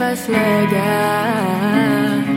faz negar.